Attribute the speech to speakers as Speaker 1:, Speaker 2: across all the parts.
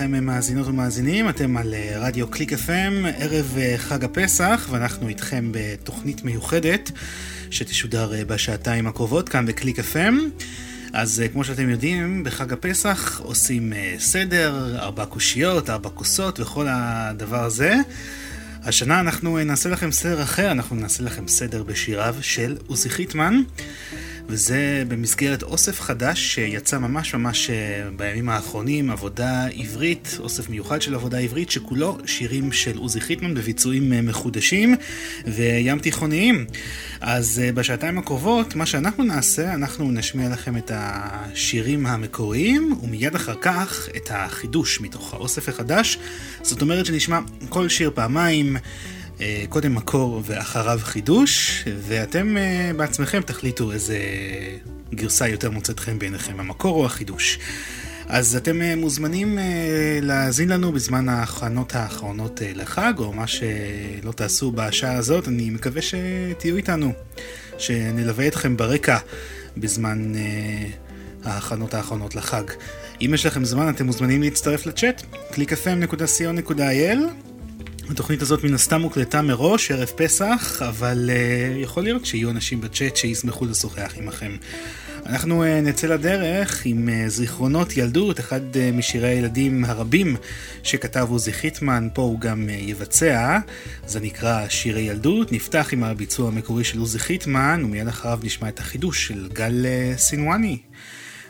Speaker 1: לכם מאזינות ומאזינים, אתם על אה, רדיו קליק FM, ערב אה, חג הפסח, ואנחנו איתכם בתוכנית מיוחדת שתשודר אה, בשעתיים הקרובות כאן בקליק FM. אז כמו שאתם יודעים, בחג הפסח עושים סדר, ארבע קושיות, ארבע כוסות וכל הדבר הזה. השנה אנחנו נעשה לכם סדר אחר, אנחנו נעשה לכם סדר בשיריו של עוזי חיטמן. וזה במסגרת אוסף חדש שיצא ממש ממש אה, בימים האחרונים, עבודה עברית, אוסף מיוחד של עבודה עברית, שכולו שירים של עוזי חיטמן בביצועים אה, מחודשים וים תיכוניים. אז אה, בשעתיים הקרובות, מה שאנחנו נעשה, אנחנו נשמיע לכם את השירים המקוריים, ומיד אחר כך את החידוש מתוך האוסף החדש. זאת אומרת שנשמע כל שיר פעמיים. אה, קודם מקור ואחריו חידוש, ואתם אה, בעצמכם תחליטו איזה גרסה יותר מוצאת חן בעיניכם, המקור או החידוש. אז אתם אה, מוזמנים להאזין לנו בזמן ההכנות האחרונות לחג, או מה שלא תעשו בשעה הזאת, אני מקווה שתהיו איתנו, שנלווה אתכם ברקע בזמן ההכנות האחרונות לחג. אם יש לכם זמן, אתם מוזמנים להצטרף לצ'אט, www.clickfm.co.il התוכנית הזאת מן הסתם הוקלטה מראש, ערב פסח, אבל uh, יכול להיות שיהיו אנשים בצ'אט שישמחו לשוחח עמכם. אנחנו uh, נצא לדרך עם uh, זיכרונות ילדות, אחד uh, משירי הילדים הרבים שכתב עוזי חיטמן, פה הוא גם uh, יבצע. זה נקרא שירי ילדות, נפתח עם הביצוע המקורי של עוזי חיטמן, ומיד אחריו נשמע את החידוש של גל uh, סינואני.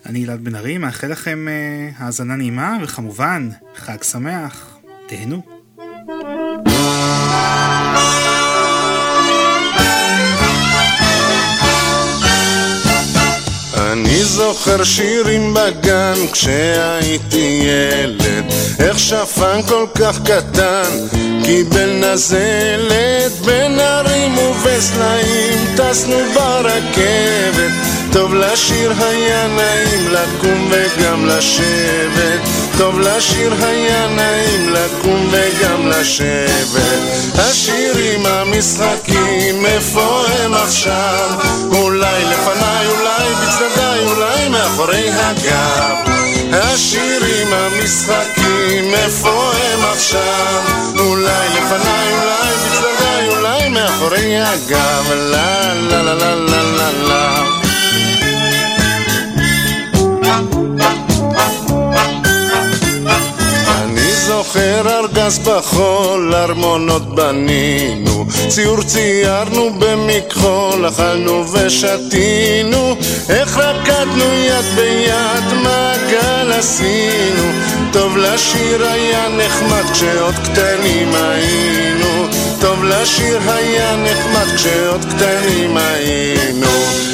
Speaker 1: אני אלעד בן ארי, מאחל לכם uh, האזנה נעימה, וכמובן, חג שמח, תהנו.
Speaker 2: אני זוכר שירים בגן כשהייתי ילד איך שפן כל כך קטן קיבל נזלת בין הרים ובסלעים טסנו ברכבת טוב לשיר היה נעים לקום וגם לשבת טוב לשיר היה נעים לקום וגם לשבת. השירים המשחקים איפה הם עכשיו? אולי לפניי אולי בצדדיי אולי מאחורי הגב. השירים המשחקים איפה הם עכשיו? אולי לפניי אולי בצדדיי אולי מאחורי הגב. לה לה לה לה לה לה זוכר ארגז בחול, ארמונות בנינו, ציור ציירנו במכחול, אכלנו ושתינו, איך רקדנו יד ביד, מעגל עשינו, טוב לשיר היה נחמד כשעוד קטנים היינו, טוב לשיר היה נחמד כשעוד קטנים היינו.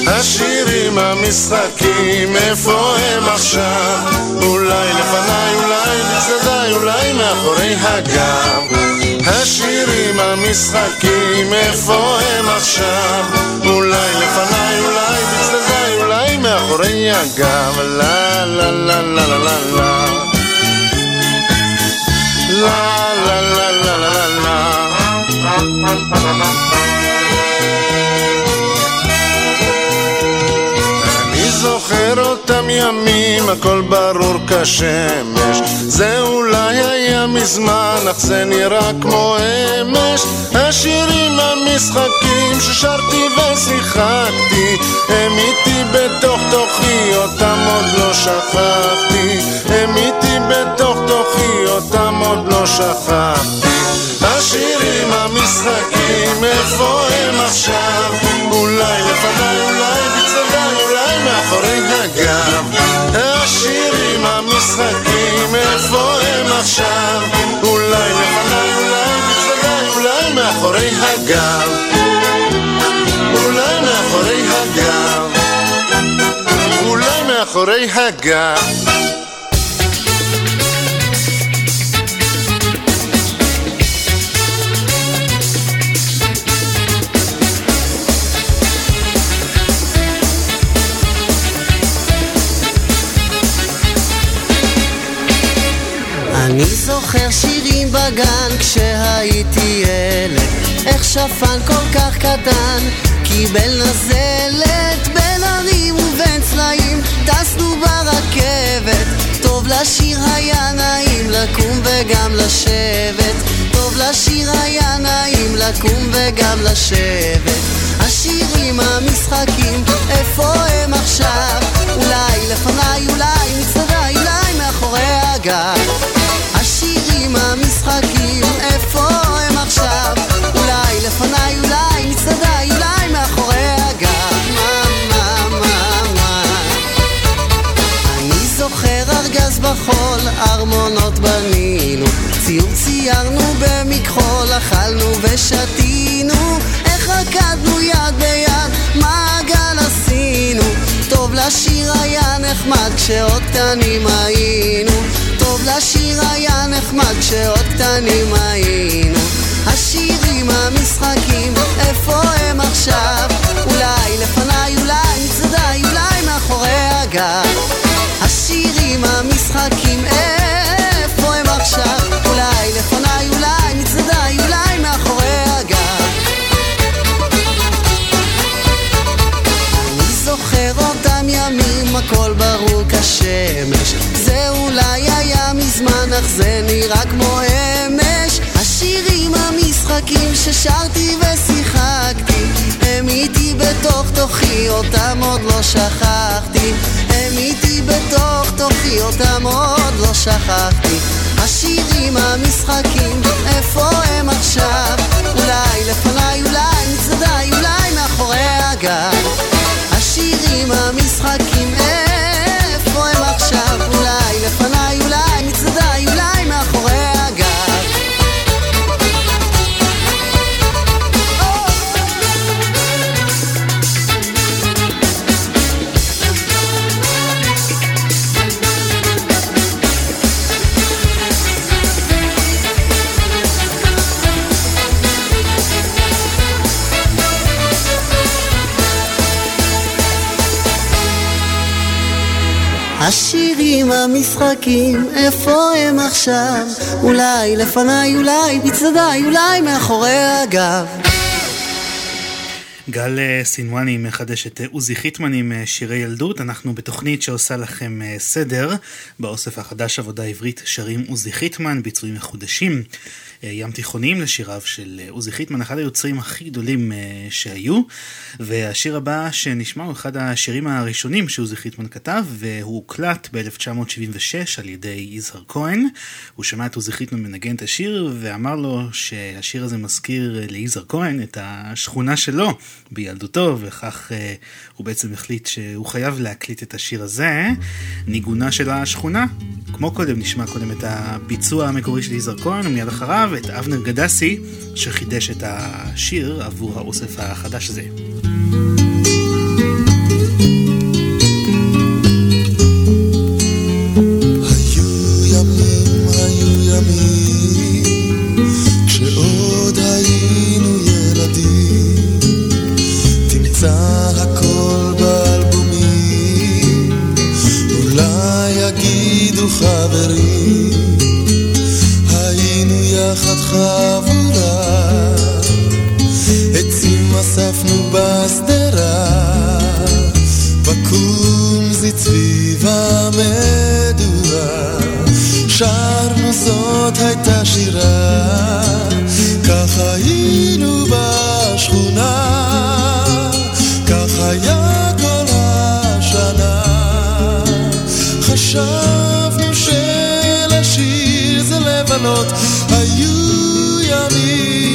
Speaker 2: השירים, המשחקים, איפה הם עכשיו? אולי לפניי, אולי בצדדיי, אולי מאחורי הגב. השירים, המשחקים, איפה הם עכשיו? אולי לפניי, אולי בצדדיי, אולי מאחורי הגב. לה לה לה לה לה לה לה לה לה לה לה לה לה זוכר אותם ימים, הכל ברור כשמש. זה אולי היה מזמן, אך זה נראה כמו אמש. השירים המשחקים ששרתי ושיחקתי, הם איתי בתוך תוכי, אותם עוד לא שכחתי. הם איתי בתוך תוכי, אותם עוד לא שכחתי. השירים המשחקים, איפה הם עכשיו? אולי לפניי, אולי בצדדיי, אולי מאחורי הגב. השירים המשחקים, איפה הם עכשיו? אולי לפניי, אולי בצדדיי, אולי מאחורי הגב. אולי מאחורי הגב. אולי מאחורי הגב.
Speaker 3: זוכר שירים בגן כשהייתי ילד. איך שפן כל כך קטן קיבל נזלת בין ערים ובין צלעים. טסנו ברכבת טוב לשיר היה נעים לקום וגם לשבת. טוב לשיר היה נעים לקום וגם לשבת. השירים המשחקים איפה אכלנו ושתינו איך רקדנו יד ביד מעגל עשינו טוב לשיר היה נחמד כשעוד קטנים היינו טוב לשיר היה נחמד כשעוד קטנים היינו השירים המשחקים איפה הם עכשיו? אולי לפניי אולי מצדדיי אולי מאחורי הגב השירים המשחקים איפה הם עכשיו? אולי הכל ברור כשמש. זה אולי היה מזמן אך זה נראה כמו אמש. השירים המשחקים ששרתי ושיחקתי הם איתי בתוך תוכי אותם עוד לא שכחתי. הם איתי בתוך תוכי אותם עוד לא שכחתי. השירים המשחקים איפה הם עכשיו? אולי לפניי אולי מצדדיי אולי מאחורי הגב השירים המשחקים איפה הם עכשיו? אולי לפניי השירים המשחקים, איפה הם עכשיו? אולי לפניי, אולי בצדדיי, אולי מאחורי הגב.
Speaker 1: גל אה, סינואני מחדש את אה, עוזי חיטמן עם אה, שירי ילדות. אנחנו בתוכנית שעושה לכם סדר. באוסף החדש עבודה עברית שרים עוזי חיטמן, ביצועים מחודשים. ים תיכוניים לשיריו של עוזי חיטמן, אחד היוצרים הכי גדולים שהיו. והשיר הבא שנשמע הוא אחד השירים הראשונים שעוזי חיטמן כתב, והוא הוקלט ב-1976 על ידי יזהר כהן. הוא שמע את עוזי חיטמן מנגן את השיר, ואמר לו שהשיר הזה מזכיר ליזהר כהן את השכונה שלו. בילדותו, וכך הוא בעצם החליט שהוא חייב להקליט את השיר הזה, ניגונה של השכונה. כמו קודם, נשמע קודם את הביצוע המקורי של יזהר כהן, ומיד אחריו את אבנר גדסי, שחידש את השיר עבור האוסף החדש הזה.
Speaker 4: חבורה, עצים אספנו בשדרה, בקומזית סביב המדורה, שרנו זאת הייתה שירה, כך היינו בשכונה, כך היה כל השנה, חשבנו שלשיר זה לבלות, היו ימים,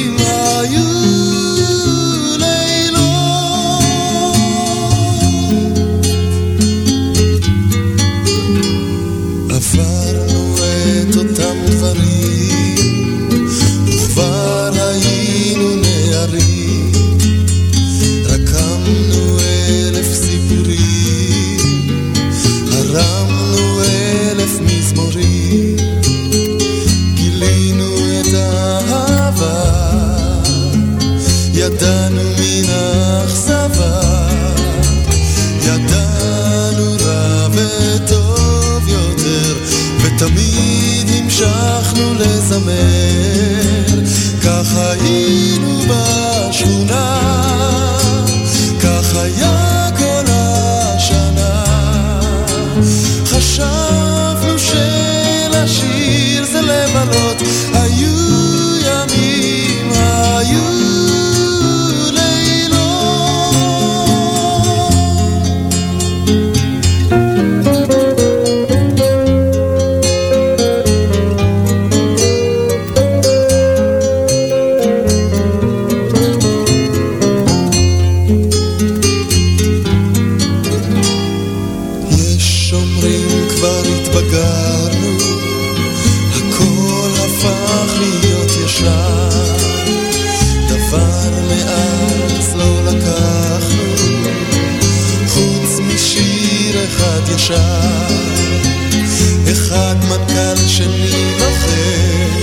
Speaker 4: אחד ישר. אחד מנכ"ל, שני לוחם,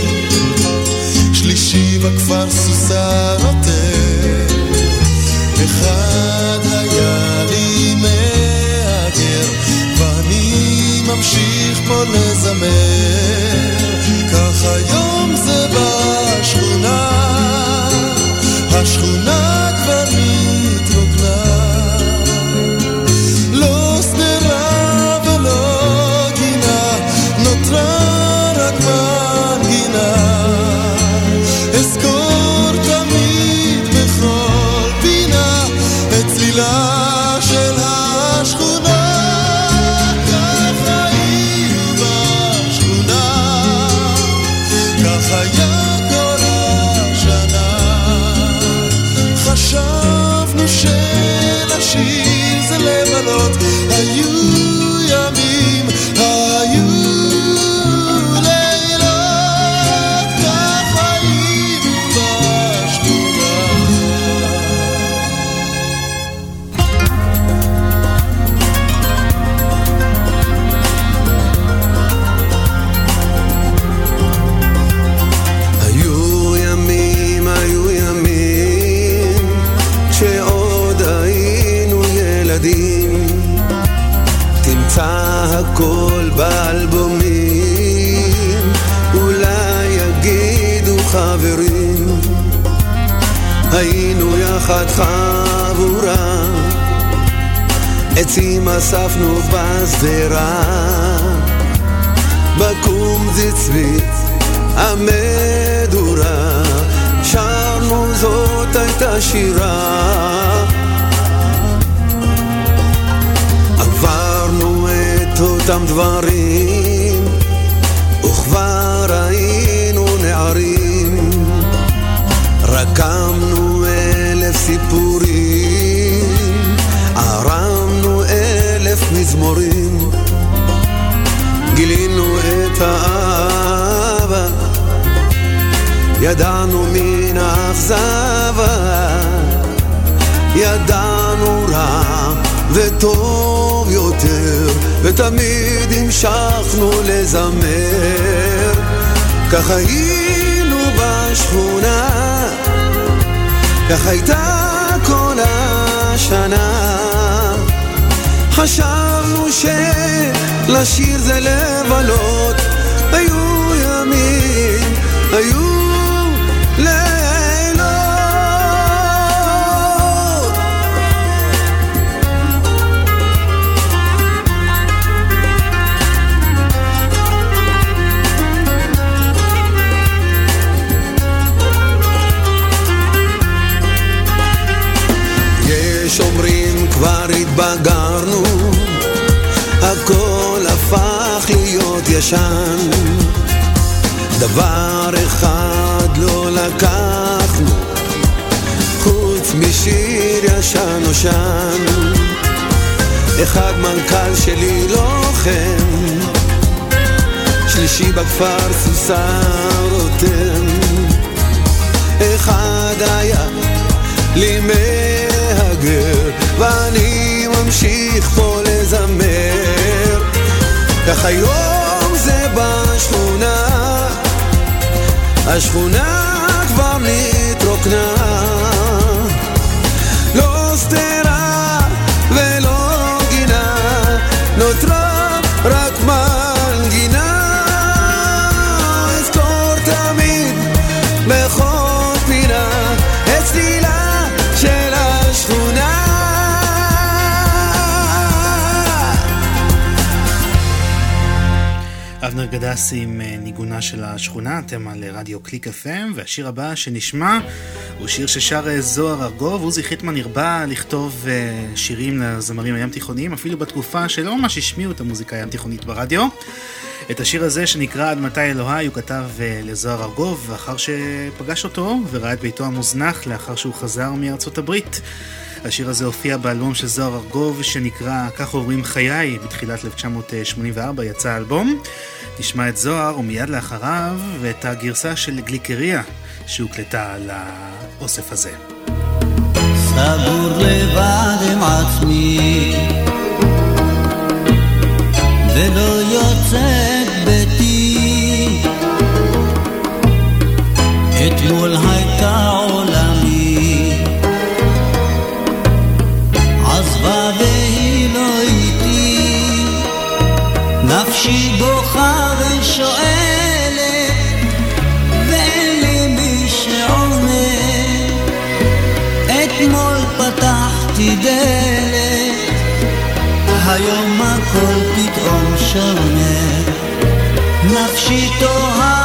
Speaker 4: שלישי בכפר סוסה נותן. אחד היה לי מהגר, ואני ממשיך פה לזמר. כך היום
Speaker 5: עצים אספנו בשדרה. בקום זצבית המדורה, שרנו זאת הייתה שירה. עברנו את אותם דברים, האהבה, ידענו מן האכזבה, ידענו רע וטוב יותר, ותמיד המשכנו לזמר. כך היינו בשכונה, כך הייתה כל השנה. חשבנו שלשיר זה לבלות, היו ימים, היו ישן. דבר אחד לא לקחנו, חוץ משיר ישן נושן. אחד מנכ"ל שלי לוחם, שלישי בכפר סוסה רותם. אחד היה לי מהגר, ואני ממשיך פה לזמר. כך היום השכונה כבר נתרוקנה. לא שדרה
Speaker 1: גדסי עם אה, ניגונה של השכונה, אתם על רדיו קליק FM, והשיר הבא שנשמע הוא שיר ששר אה, זוהר ארגוב. עוזי חיטמן הרבה לכתוב אה, שירים לזמרים הים תיכוניים, אפילו בתקופה שלא ממש השמיעו את המוזיקה הים תיכונית ברדיו. את השיר הזה שנקרא עד מתי אלוהי הוא כתב לזוהר ארגוב, לאחר שפגש אותו וראה את ביתו המוזנח לאחר שהוא חזר מארצות הברית. השיר הזה הופיע באלבום של זוהר ארגוב שנקרא "כך עוברים חיי" בתחילת 1984 יצא האלבום. נשמע את זוהר ומיד לאחריו ואת הגרסה של גליקריה שהוקלטה על האוסף הזה.
Speaker 6: סגור לבד עם עצמי ולא יוצא ביתי אתמול הייתה עוד נפשי בוכה ושואלת, ואין לי מי שעונה. אתמול פתחתי דלת, היום הכל פתאום שונה. נפשי תוהה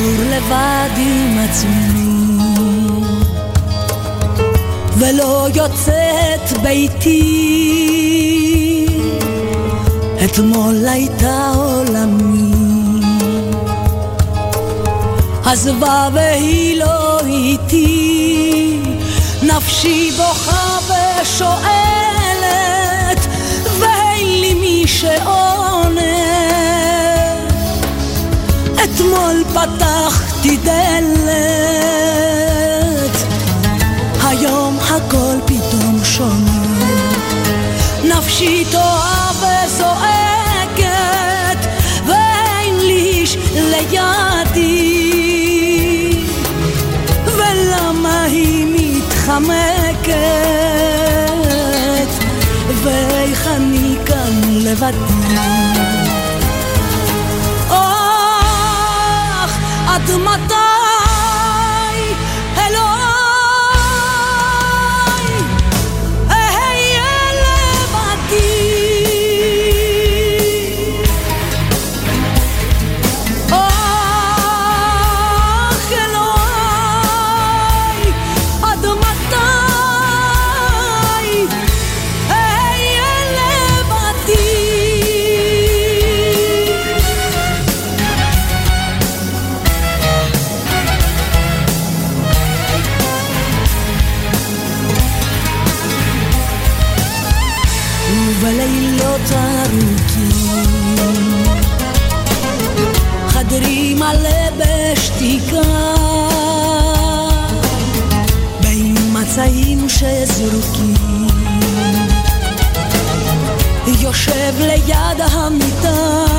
Speaker 7: לגור לבד עם עצמי ולא יוצאת ביתי. אתמול הייתה עולמי. עזבה והיא לא איתי. נפשי בוכה ושואלת ואין לי מי שעונה. פתחתי דלת, היום הכל פתאום שונה. נפשי טועה וזועקת, ואין לי איש לידי. ולמה היא מתחמקת, ואיך אני כאן לבדי. adım עד מתי שזרוקים יושב ליד המיטה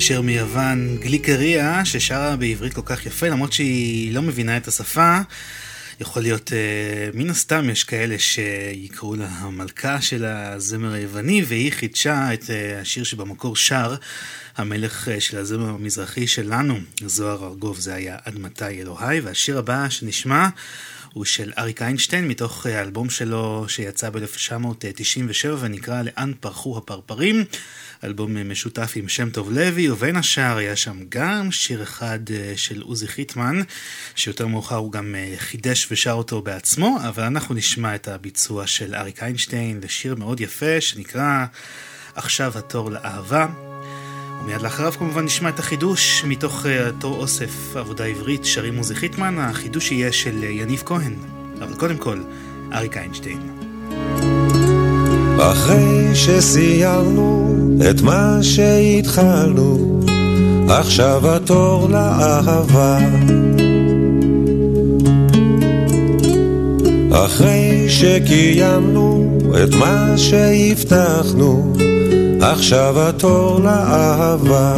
Speaker 1: השיר מיוון, גליקריה, ששרה בעברית כל כך יפה, למרות שהיא לא מבינה את השפה. יכול להיות, uh, מן הסתם יש כאלה שיקראו לה המלכה של הזמר היווני, והיא חידשה את uh, השיר שבמקור שר המלך uh, של הזמר המזרחי שלנו, זוהר ארגוב, זה היה עד מתי אלוהי, והשיר הבא שנשמע הוא של אריק איינשטיין, מתוך האלבום שלו שיצא ב-1997 ונקרא לאן פרחו הפרפרים. אלבום משותף עם שם טוב לוי, ובין השאר היה שם גם שיר אחד אה, של עוזי חיטמן, שיותר מאוחר הוא גם אה, חידש ושר אותו בעצמו, אבל אנחנו נשמע את הביצוע של אריק איינשטיין לשיר מאוד יפה שנקרא עכשיו התור לאהבה. ומיד לאחריו כמובן נשמע את החידוש מתוך אה, אותו אוסף עבודה עברית שרים עוזי חיטמן, החידוש יהיה של יניב כהן, אבל קודם כל אריק איינשטיין.
Speaker 8: אחרי שסיימנו את מה שהתחלנו, עכשיו התור לאהבה. אחרי שקיימנו את מה שהבטחנו, עכשיו התור לאהבה.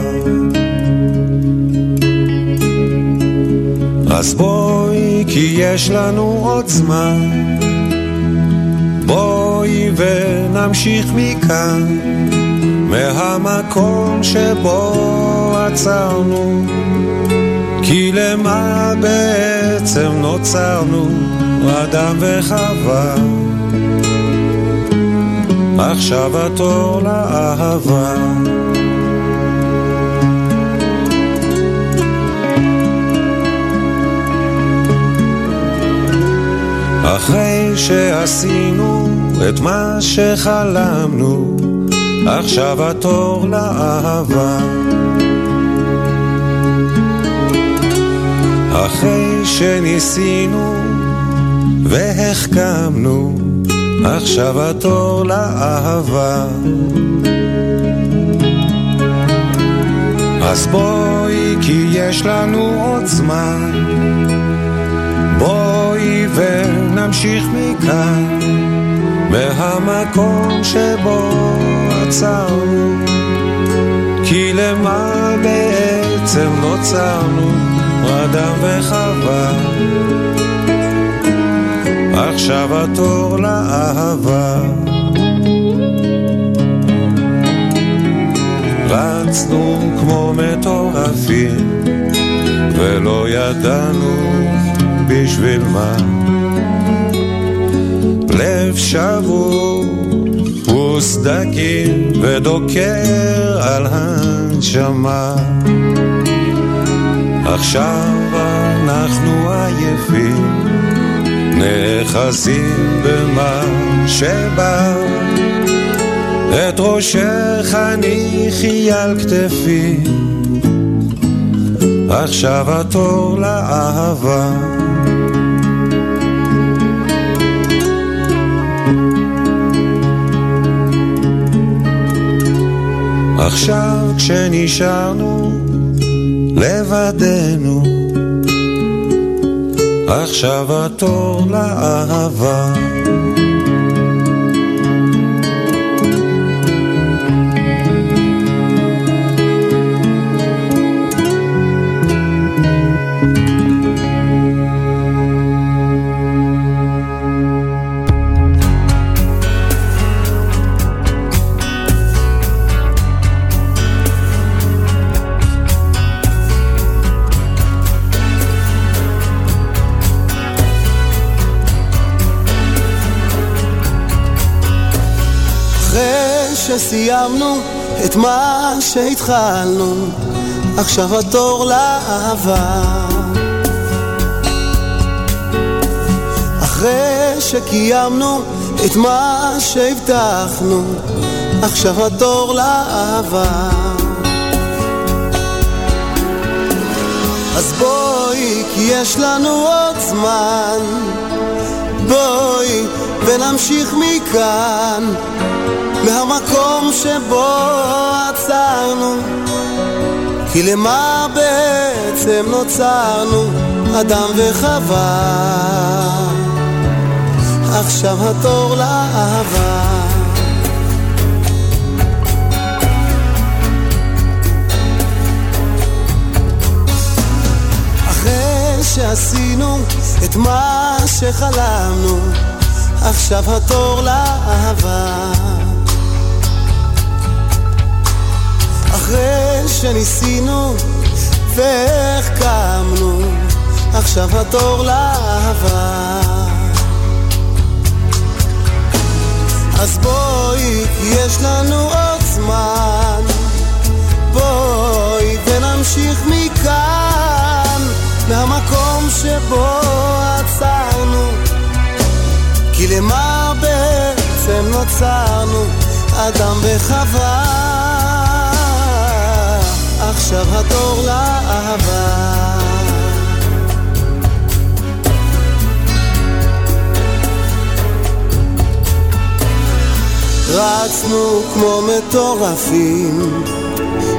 Speaker 8: אז בואי, כי יש לנו עוד זמן. בואי ונמשיך מכאן, מהמקום שבו עצרנו. כי למה בעצם נוצרנו, אדם וחווה? עכשיו התור לאהבה.
Speaker 9: אחרי שעשינו את מה שחלמנו, עכשיו התור לאהבה. אחרי שניסינו והחכמנו, עכשיו התור לאהבה. אז בואי כי יש לנו עוד זמן. בואי ונמשיך מכאן מהמקום שבו עצרנו. כי למה בעצם נוצרנו אדם וחווה עכשיו התור לאהבה. רצנו כמו מטורפים ולא ידענו בשביל מה. לב שבור וסדקים ודוקר על הנשמה. עכשיו אנחנו עייפים נאחזים במה שבא את ראשך הניחי על כתפי, עכשיו התור לאהבה. עכשיו כשנשארנו לבדנו, עכשיו התור לאהבה.
Speaker 3: שסיימנו את מה שהתחלנו, עכשיו התור לאהבה. אחרי שקיימנו את מה שהבטחנו, עכשיו התור לאהבה. אז בואי, כי יש לנו עוד זמן, בואי ונמשיך מכאן. מהמקום שבו עצרנו כי למה בעצם נוצרנו אדם וחווה? עכשיו התור לאהבה. שעשינו את מה שחלמנו עכשיו התור לאהבה אחרי שניסינו והחכמנו, עכשיו התור לאהבה. אז בואי, יש לנו עוד זמן, בואי ונמשיך מכאן, מהמקום שבו עצרנו, כי למה בעצם נוצרנו, אדם וחווה. עכשיו התור לאהבה. רצנו כמו מטורפים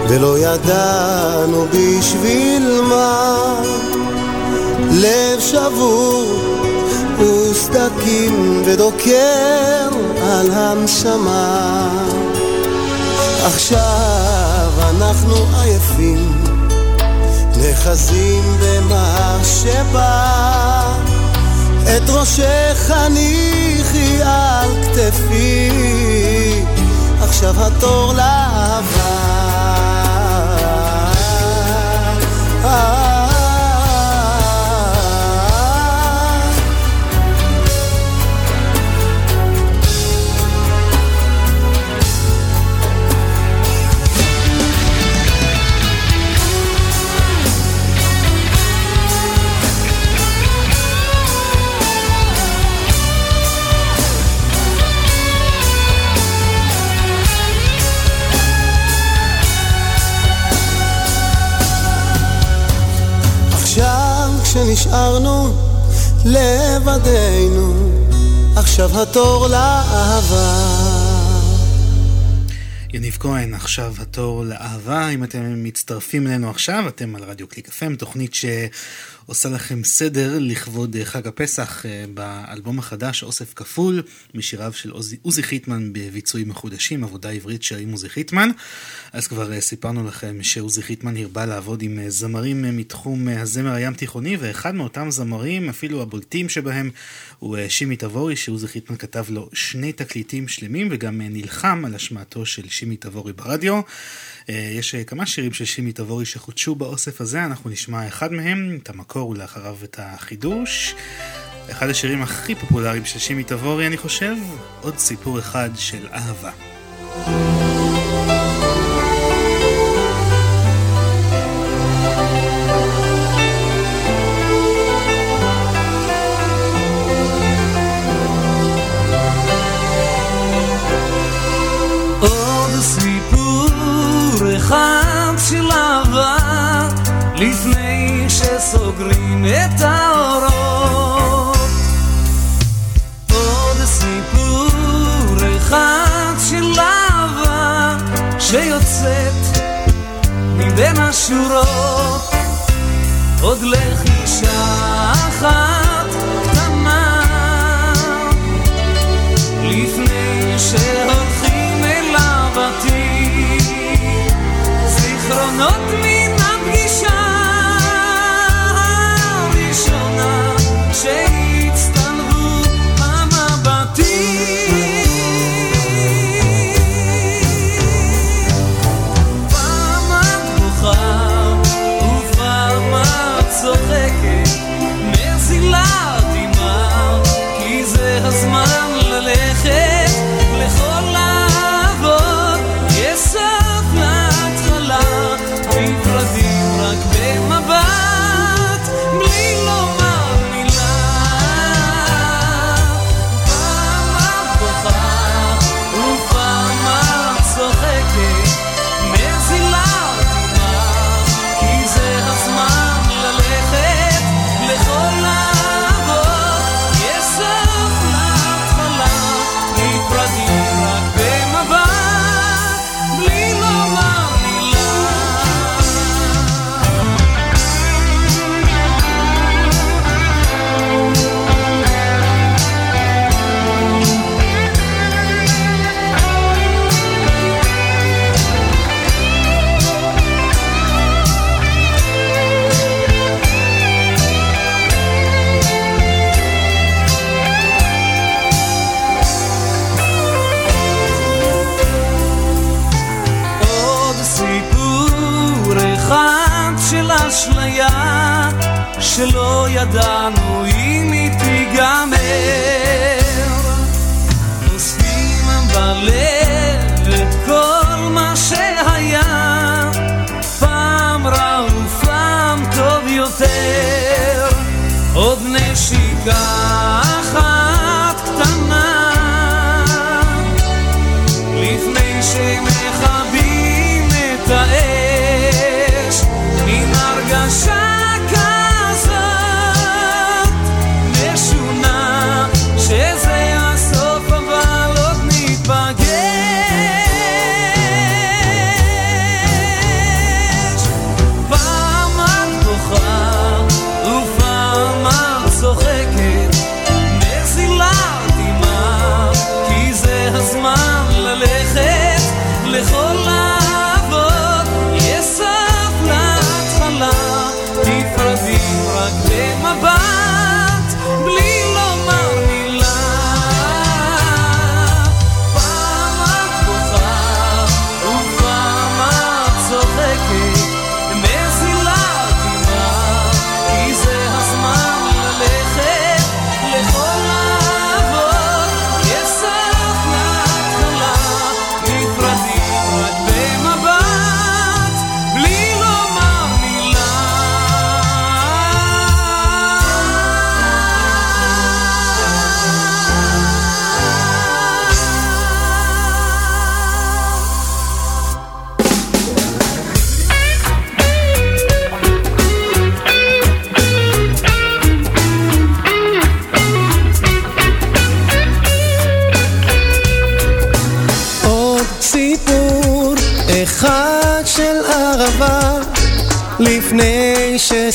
Speaker 3: ולא ידענו בשביל מה. לב שבור וסדקים ודוקר על הנשמה. עכשיו אנחנו עייפים, נאחזים במה שבא. את ראשך הניחי על כתפי, עכשיו התור לאהבה. נשארנו לבדנו, עכשיו התור לאהבה.
Speaker 1: יניב כהן, עכשיו התור לאהבה. אם אתם מצטרפים אלינו עכשיו, אתם על רדיו קליק FM, תוכנית ש... עושה לכם סדר לכבוד אה, חג הפסח אה, באלבום החדש אוסף כפול משיריו של עוזי חיטמן בביצועים מחודשים, עבודה עברית שירים עוזי חיטמן. אז כבר אה, סיפרנו לכם שעוזי חיטמן הרבה לעבוד עם זמרים מתחום הזמר הים תיכוני ואחד מאותם זמרים, אפילו הבולטים שבהם, הוא שימי תבורי שעוזי חיטמן כתב לו שני תקליטים שלמים וגם נלחם על השמעתו של שימי תבורי ברדיו. יש כמה שירים של שימי תבורי שחודשו באוסף הזה, אנחנו נשמע אחד מהם, את. המקור ולאחריו את החידוש. אחד השירים הכי פופולריים של שימי תבורי, אני חושב, עוד סיפור אחד של אהבה.
Speaker 10: את האורות. עוד סיפור אחד של אהבה שיוצאת מבין השורות. עוד לחישה אחת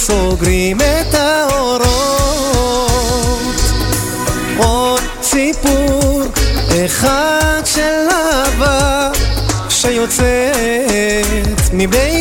Speaker 10: סוגרים את
Speaker 11: האורות. עוד סיפור אחד של אהבה שיוצאת מבין...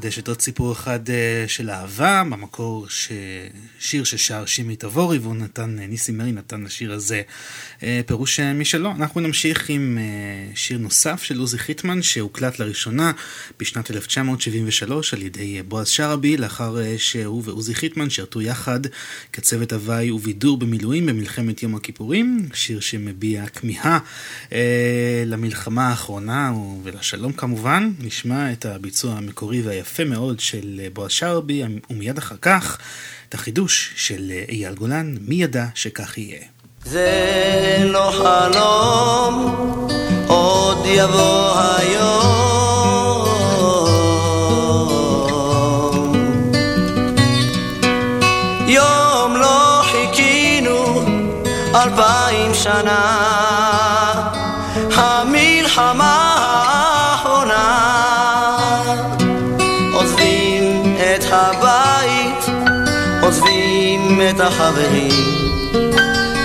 Speaker 1: מחדשת, עוד סיפור אחד אה, של אהבה, במקור ש... שיר ששר שימי תבורי, והוא נתן, אה, ניסי מרי נתן לשיר הזה אה, פירוש משלו. אנחנו נמשיך עם שיר נוסף של עוזי חיטמן, שהוקלט לראשונה בשנת 1973 על ידי בועז שרעבי, לאחר שהוא ועוזי חיטמן שירתו יחד כצוות הוואי ובידור במילואים במלחמת יום הכיפורים, שיר שמביע כמיהה למלחמה האחרונה ולשלום כמובן. נשמע את הביצוע המקורי והיפה. היפה מאוד של בועז שרבי, ומיד אחר כך את החידוש של אייל גולן, מי ידע שכך יהיה.
Speaker 12: זה לא חלום, עוד יבוא היום. יום לא חיכינו אלפיים שנה, החברים.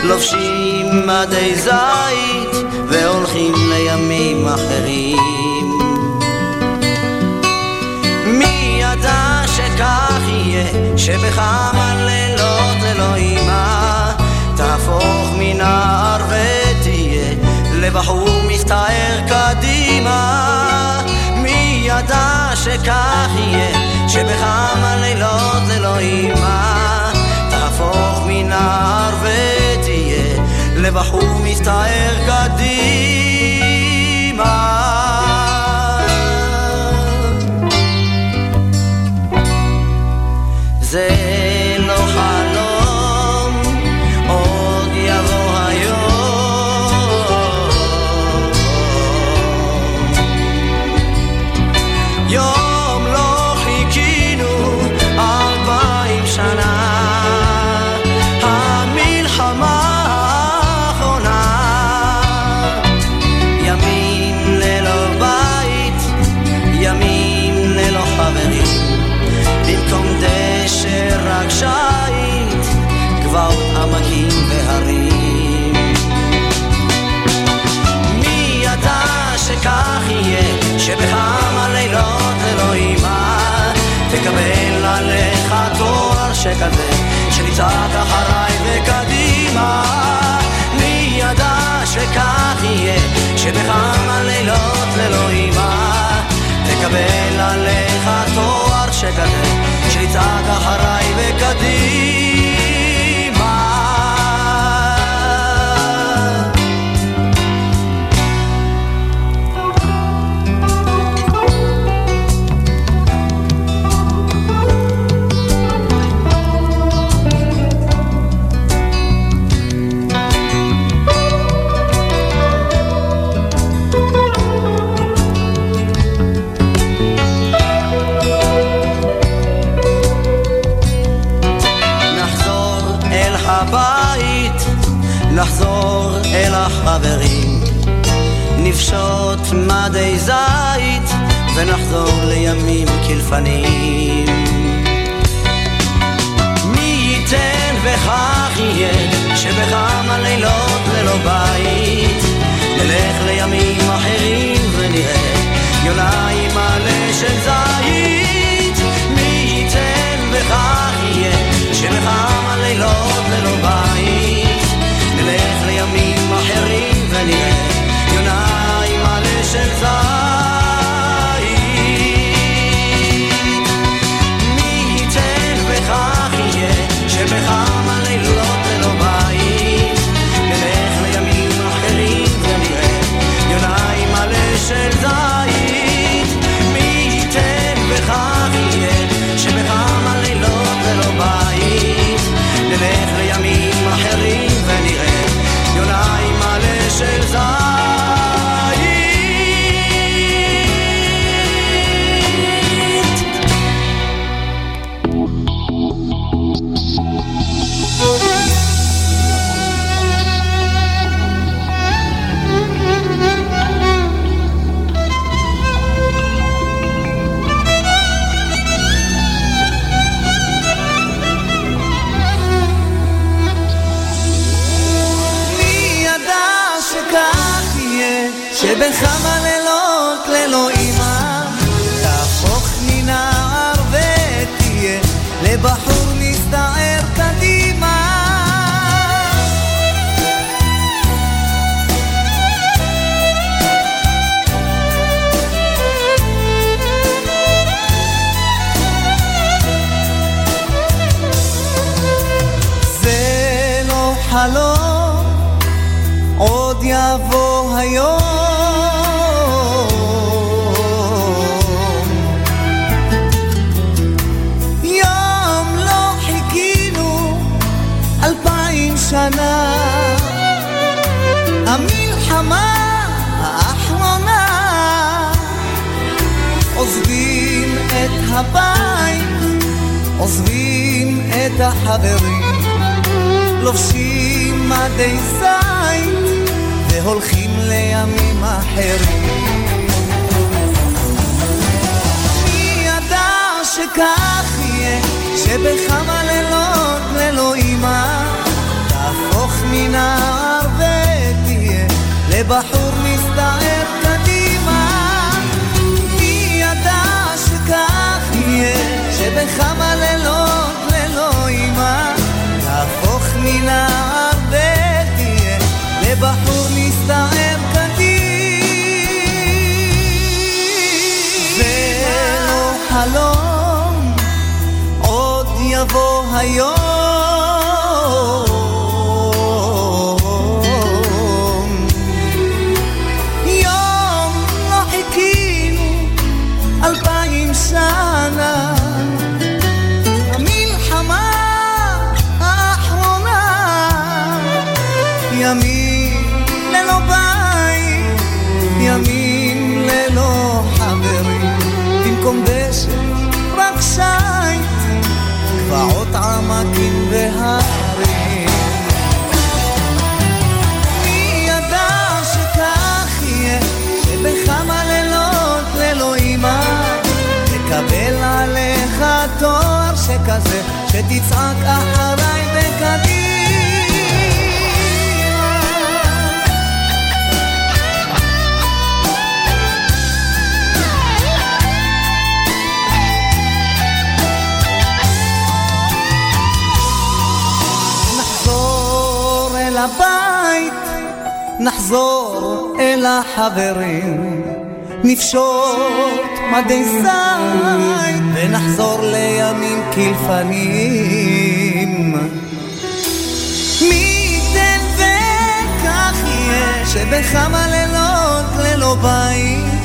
Speaker 12: לובשים מדי זית והולכים לימים אחרים. מי ידע שכך יהיה, שבכמה לילות אלוהימה תהפוך מנער ותהיה לבחור מסתער קדימה. מי ידע שכך יהיה, שבכמה לילות אלוהימה תהפוך מנער ותהיה לבחור מסתער קדימה. שתצעק אחריי וקדימה. מי ידע שכך יהיה, שבכמה לילות אלוהימה תקבל עליך תואר שכזה, שתצעק אחריי וקדימה. נפשוט מדי זית ונחזור לימים כלפנים.
Speaker 10: החלום עוד יבוא היום. יום לא חיכינו אלפיים שנה. המלחמה האחרונה. עוזבים את הבית
Speaker 11: עוזבים את החברים. לובשים מדי זית והולכים לימים אחרים. מי ידע שכך יהיה, שבכמה לילות ללא אימא תהפוך מנער ותהיה לבחור מסתער קדימה. מי ידע שכך יהיה, שבכמה לילות ללא אימא תהפוך מנער לבחור מסתער קדימה. זה לא חלום, עוד יבוא היום. שכזה שתצעק אחריי בקדימה. נחזור אל הבית, נחזור אל החברים, נפשוט מדי זית ונחזור לימים כלפנים. מי ייתן וכך יהיה, שבכמה לילות ללא בית,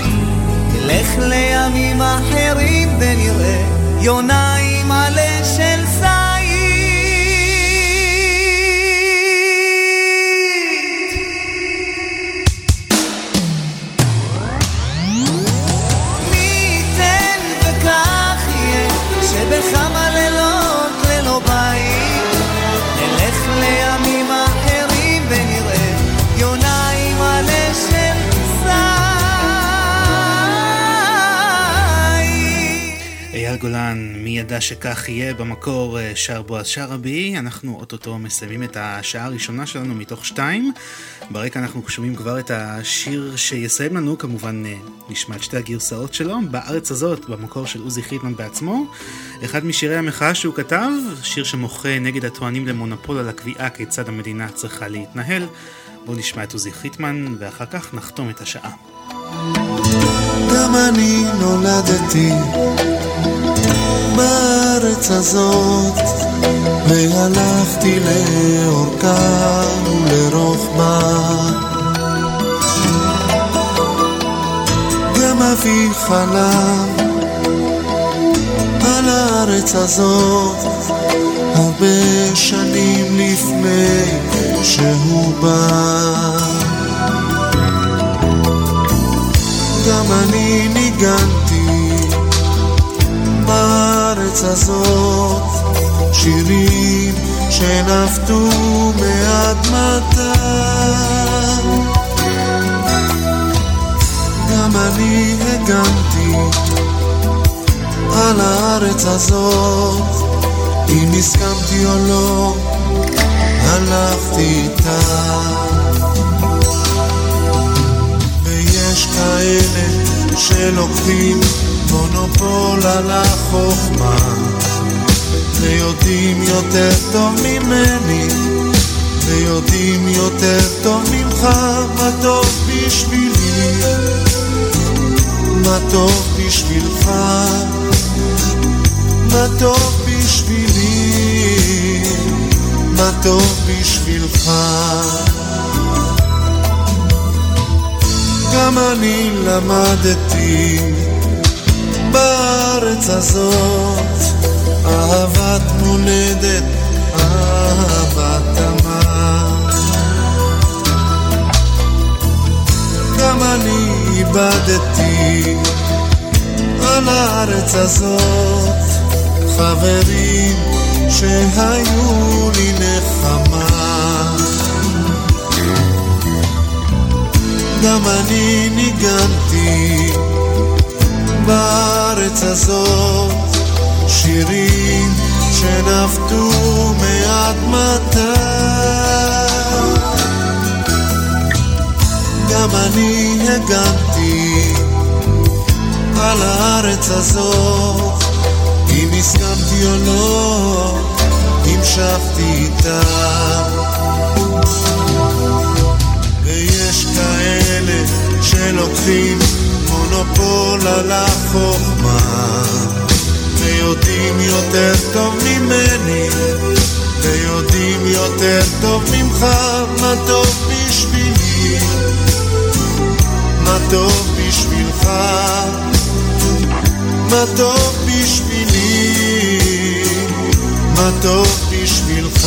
Speaker 11: נלך לימים אחרים ונראה יונה עם עלה של מי שבכמה
Speaker 1: גולן, מי ידע שכך יהיה במקור אה, שר בועז שרעבי, אנחנו אוטוטו מסיימים את השעה הראשונה שלנו מתוך שתיים. ברקע אנחנו שומעים כבר את השיר שיסיים לנו, כמובן אה, נשמע את שתי הגרסאות שלו, בארץ הזאת, במקור של עוזי חיטמן בעצמו. אחד משירי המחאה שהוא כתב, שיר שמוחה נגד הטוענים למונופול על הקביעה כיצד המדינה צריכה להתנהל. בואו נשמע את עוזי חיטמן, ואחר כך נחתום את השעה.
Speaker 4: גם אני נולדתי. בארץ הזאת והלכתי לאורכה ולרוחבה. גם אבי חלם על הארץ הזאת הרבה שנים לפני שהוא בא. גם אני ניגנתי בארץ הזאת שירים שנפטו מאדמתה גם אני הגנתי על הארץ הזאת אם הסכמתי או לא הלכתי איתה. ויש כאלה שלוקחים מונופול על החוכמה. ויודעים יותר טוב ממני ויודעים יותר טוב ממך מה טוב בשבילי. מה טוב בשבילך מה טוב בשבילי. מה טוב בשבילך גם אני למדתי בארץ הזאת אהבת מולדת, אהבת אמה. גם אני איבדתי על הארץ הזאת חברים שהיו לי נחמה. גם אני ניגנתי בארץ הזאת שירים שנפטו מאדמתה. גם אני הגנתי על הארץ הזאת, אם הסכמתי או לא, המשכתי איתה. שלוקחים מונופול על החוכמה, ויודעים יותר טוב ממני, ויודעים יותר טוב ממך, מה טוב בשבילי, מה טוב בשבילך. מה טוב בשבילי, מה טוב בשבילך.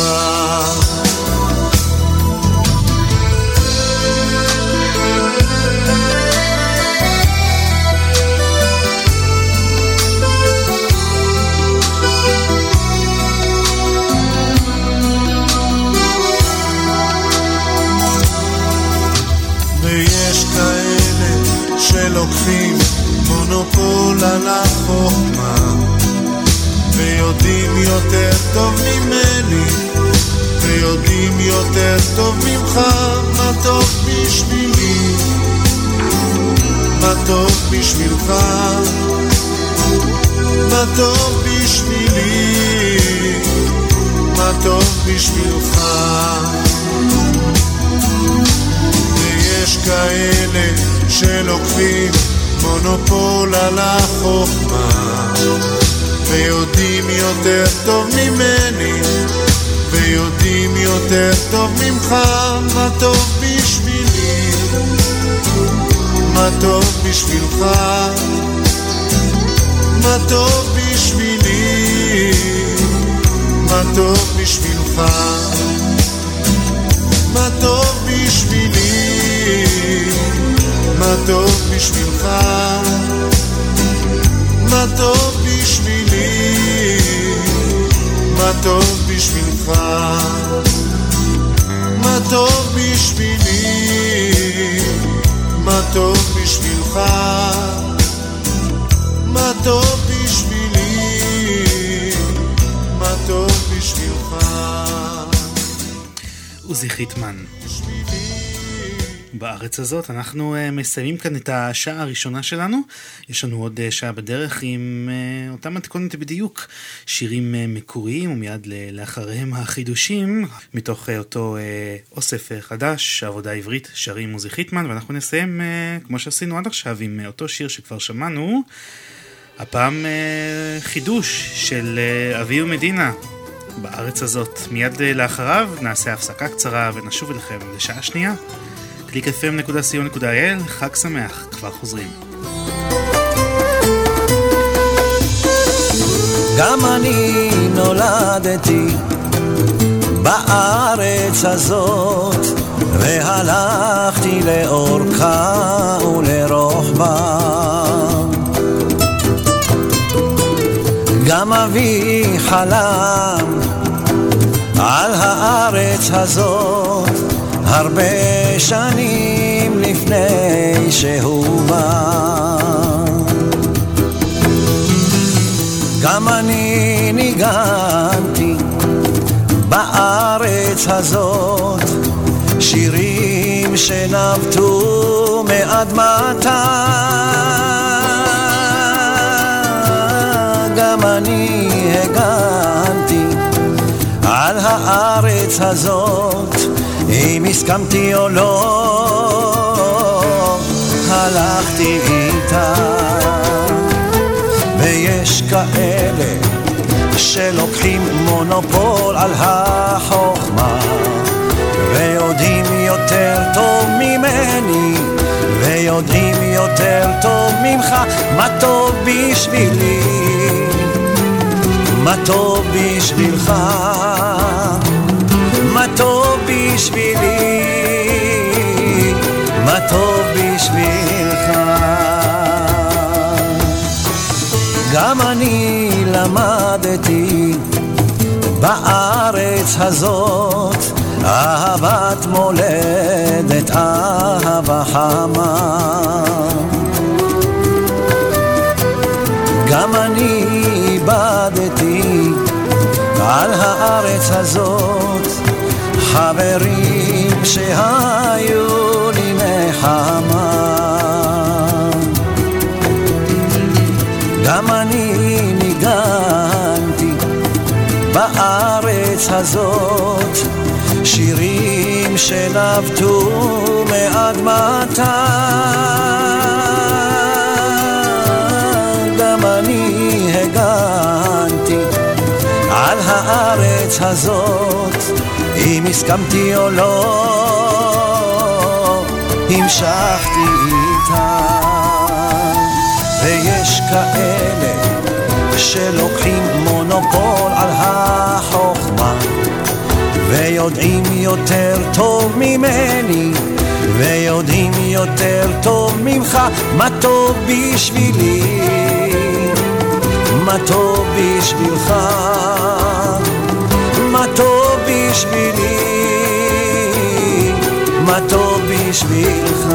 Speaker 4: על החוכמה ויודעים יותר טוב ממני ויודעים יותר טוב ממך מה טוב בשבילי? מה טוב בשבילך? מה טוב בשבילי? מה טוב בשבילך? ויש כאלה שלוקחים מונופול על החוכמה ויודעים יותר טוב ממני ויודעים יותר טוב ממך מה טוב בשבילי. מה טוב בשבילך. מה טוב בשבילי. מה טוב בשבילך. מה טוב בשבילי. מה טוב בשבילך, מה טוב בשבילי, מה טוב בשבילך, מה טוב בשבילי, מה טוב בשבילך, מה טוב בשבילי, מה טוב בשבילך.
Speaker 1: עוזי חיטמן. בארץ הזאת. אנחנו uh, מסיימים כאן את השעה הראשונה שלנו. יש לנו עוד uh, שעה בדרך עם uh, אותה מתכונת בדיוק. שירים מקוריים ומיד לאחריהם החידושים מתוך אותו אוסף חדש, עבודה עברית, שרים עוזי חיטמן, ואנחנו נסיים כמו שעשינו עד עכשיו עם אותו שיר שכבר שמענו. הפעם חידוש של uh, אבי ומדינה. בארץ הזאת. מיד לאחריו נעשה הפסקה קצרה ונשוב אליכם לשעה שנייה. www.clickfm.co.il, חג שמח, כבר חוזרים.
Speaker 9: גם אני נולדתי בארץ הזאת, והלכתי לאורכה ולרוחבה. גם אבי חלם על הארץ הזאת הרבה שנים לפני שהוא בא. גם אני ניגנתי בארץ הזאת שירים שנבטו מאדמתה. גם אני הגנתי על הארץ הזאת אם הסכמתי או לא, הלכתי איתה. ויש כאלה שלוקחים מונופול על החוכמה, ויודעים יותר טוב ממני, ויודעים יותר טוב ממך, מה טוב בשבילי, מה טוב בשבילך. בשבילי, מה טוב בשבילך. גם אני למדתי בארץ הזאת אהבת מולדת, אהבה חמה. גם אני איבדתי על הארץ הזאת חברים שהיו לי נחמה. גם אני ניגנתי בארץ הזאת שירים שנבטו מאדמתה. גם אני הגנתי על הארץ הזאת, הסכמתי או לא, המשכתי איתה. ויש כאלה שלוקחים מונופול על החוכמה ויודעים יותר טוב ממני ויודעים יותר טוב ממך מה טוב בשבילי מה טוב בשבילך בשבילי מה טוב בשבילך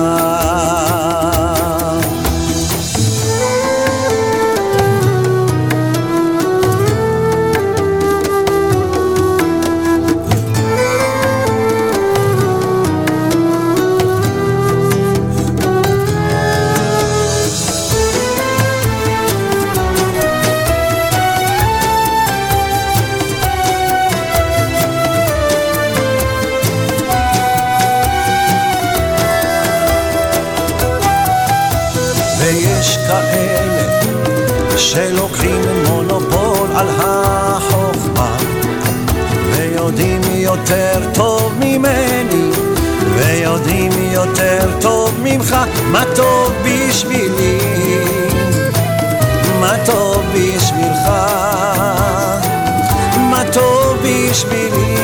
Speaker 9: יותר טוב ממני, ויודעים יותר טוב ממך מה טוב בשבילי, מה טוב בשבילך, מה טוב בשבילי.